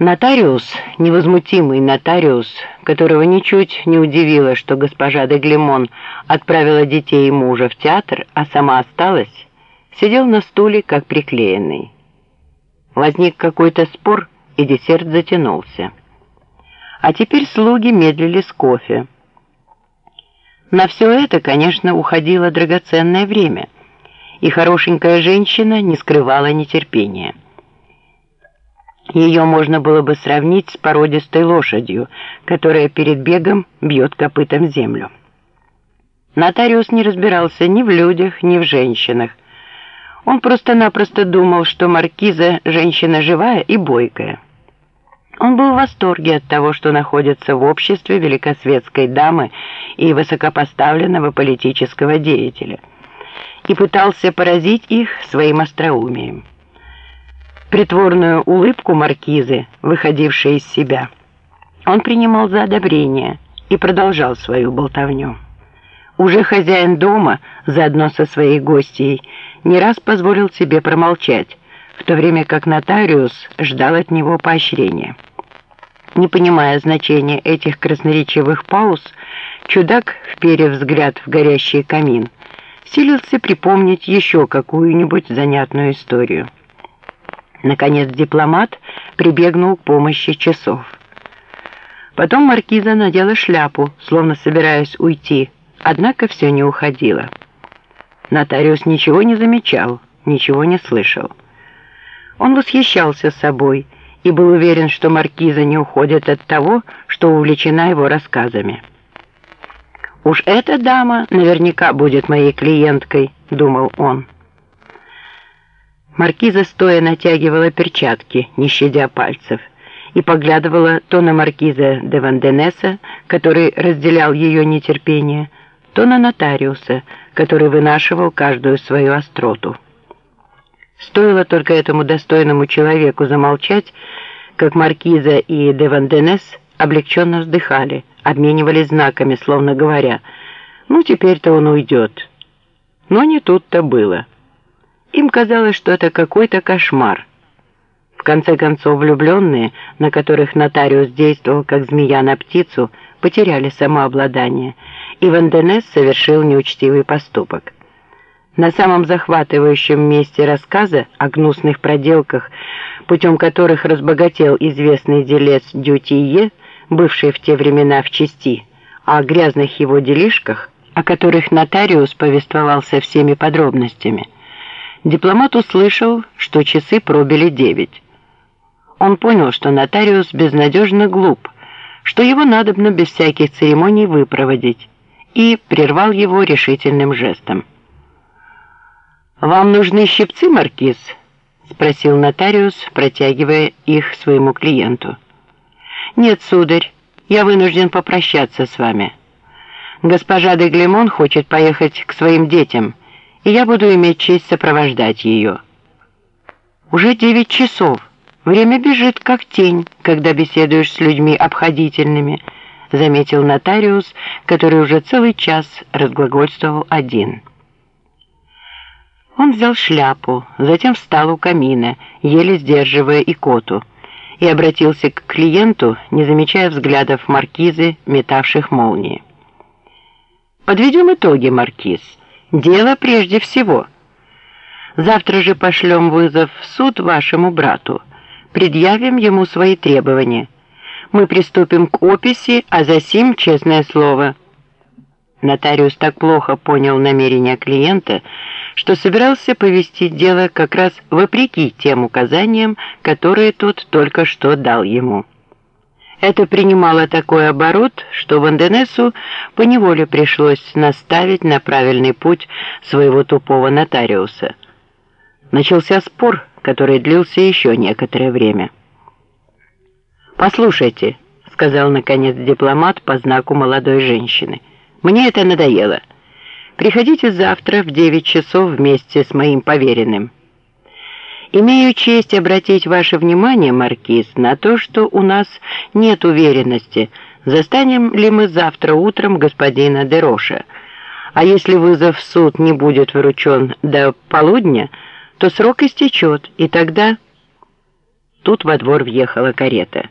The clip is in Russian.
Нотариус, невозмутимый нотариус, которого ничуть не удивило, что госпожа де Глемон отправила детей и мужа в театр, а сама осталась, сидел на стуле, как приклеенный. Возник какой-то спор, и десерт затянулся. А теперь слуги медлили с кофе. На все это, конечно, уходило драгоценное время, и хорошенькая женщина не скрывала нетерпения. Ее можно было бы сравнить с породистой лошадью, которая перед бегом бьет копытом землю. Нотариус не разбирался ни в людях, ни в женщинах. Он просто-напросто думал, что маркиза – женщина живая и бойкая. Он был в восторге от того, что находится в обществе великосветской дамы и высокопоставленного политического деятеля, и пытался поразить их своим остроумием притворную улыбку маркизы, выходившей из себя. Он принимал за одобрение и продолжал свою болтовню. Уже хозяин дома, заодно со своей гостьей, не раз позволил себе промолчать, в то время как нотариус ждал от него поощрения. Не понимая значения этих красноречивых пауз, чудак, вперев взгляд в горящий камин, силился припомнить еще какую-нибудь занятную историю. Наконец дипломат прибегнул к помощи часов. Потом маркиза надела шляпу, словно собираясь уйти, однако все не уходило. Нотариус ничего не замечал, ничего не слышал. Он восхищался собой и был уверен, что маркиза не уходит от того, что увлечена его рассказами. «Уж эта дама наверняка будет моей клиенткой», — думал он. Маркиза стоя натягивала перчатки, не щадя пальцев, и поглядывала то на маркиза де Ванденеса, который разделял ее нетерпение, то на нотариуса, который вынашивал каждую свою остроту. Стоило только этому достойному человеку замолчать, как маркиза и де Ванденес облегченно вздыхали, обменивались знаками, словно говоря, «Ну, теперь-то он уйдет». Но не тут-то было. Им казалось, что это какой-то кошмар. В конце концов, влюбленные, на которых нотариус действовал как змея на птицу, потеряли самообладание, и Ванденес совершил неучтивый поступок. На самом захватывающем месте рассказа о гнусных проделках, путем которых разбогател известный делец Дютие, бывший в те времена в части, о грязных его делишках, о которых нотариус повествовал со всеми подробностями – Дипломат услышал, что часы пробили девять. Он понял, что нотариус безнадежно глуп, что его надобно без всяких церемоний выпроводить, и прервал его решительным жестом. «Вам нужны щипцы, Маркиз?» — спросил нотариус, протягивая их своему клиенту. «Нет, сударь, я вынужден попрощаться с вами. Госпожа де Глемон хочет поехать к своим детям» и я буду иметь честь сопровождать ее. Уже девять часов. Время бежит как тень, когда беседуешь с людьми обходительными, заметил нотариус, который уже целый час разглагольствовал один. Он взял шляпу, затем встал у камина, еле сдерживая икоту, и обратился к клиенту, не замечая взглядов маркизы, метавших молнии. «Подведем итоги, маркиз». Дело прежде всего. Завтра же пошлем вызов в суд вашему брату. Предъявим ему свои требования. Мы приступим к описи, а за сим честное слово. Нотариус так плохо понял намерения клиента, что собирался повести дело как раз вопреки тем указаниям, которые тот только что дал ему. Это принимало такой оборот, что Ванденесу поневоле пришлось наставить на правильный путь своего тупого нотариуса. Начался спор, который длился еще некоторое время. «Послушайте», — сказал наконец дипломат по знаку молодой женщины, — «мне это надоело. Приходите завтра в девять часов вместе с моим поверенным». Имею честь обратить ваше внимание, Маркиз, на то, что у нас нет уверенности, застанем ли мы завтра утром господина Дероша. А если вызов в суд не будет вручен до полудня, то срок истечет, и тогда... Тут во двор въехала карета.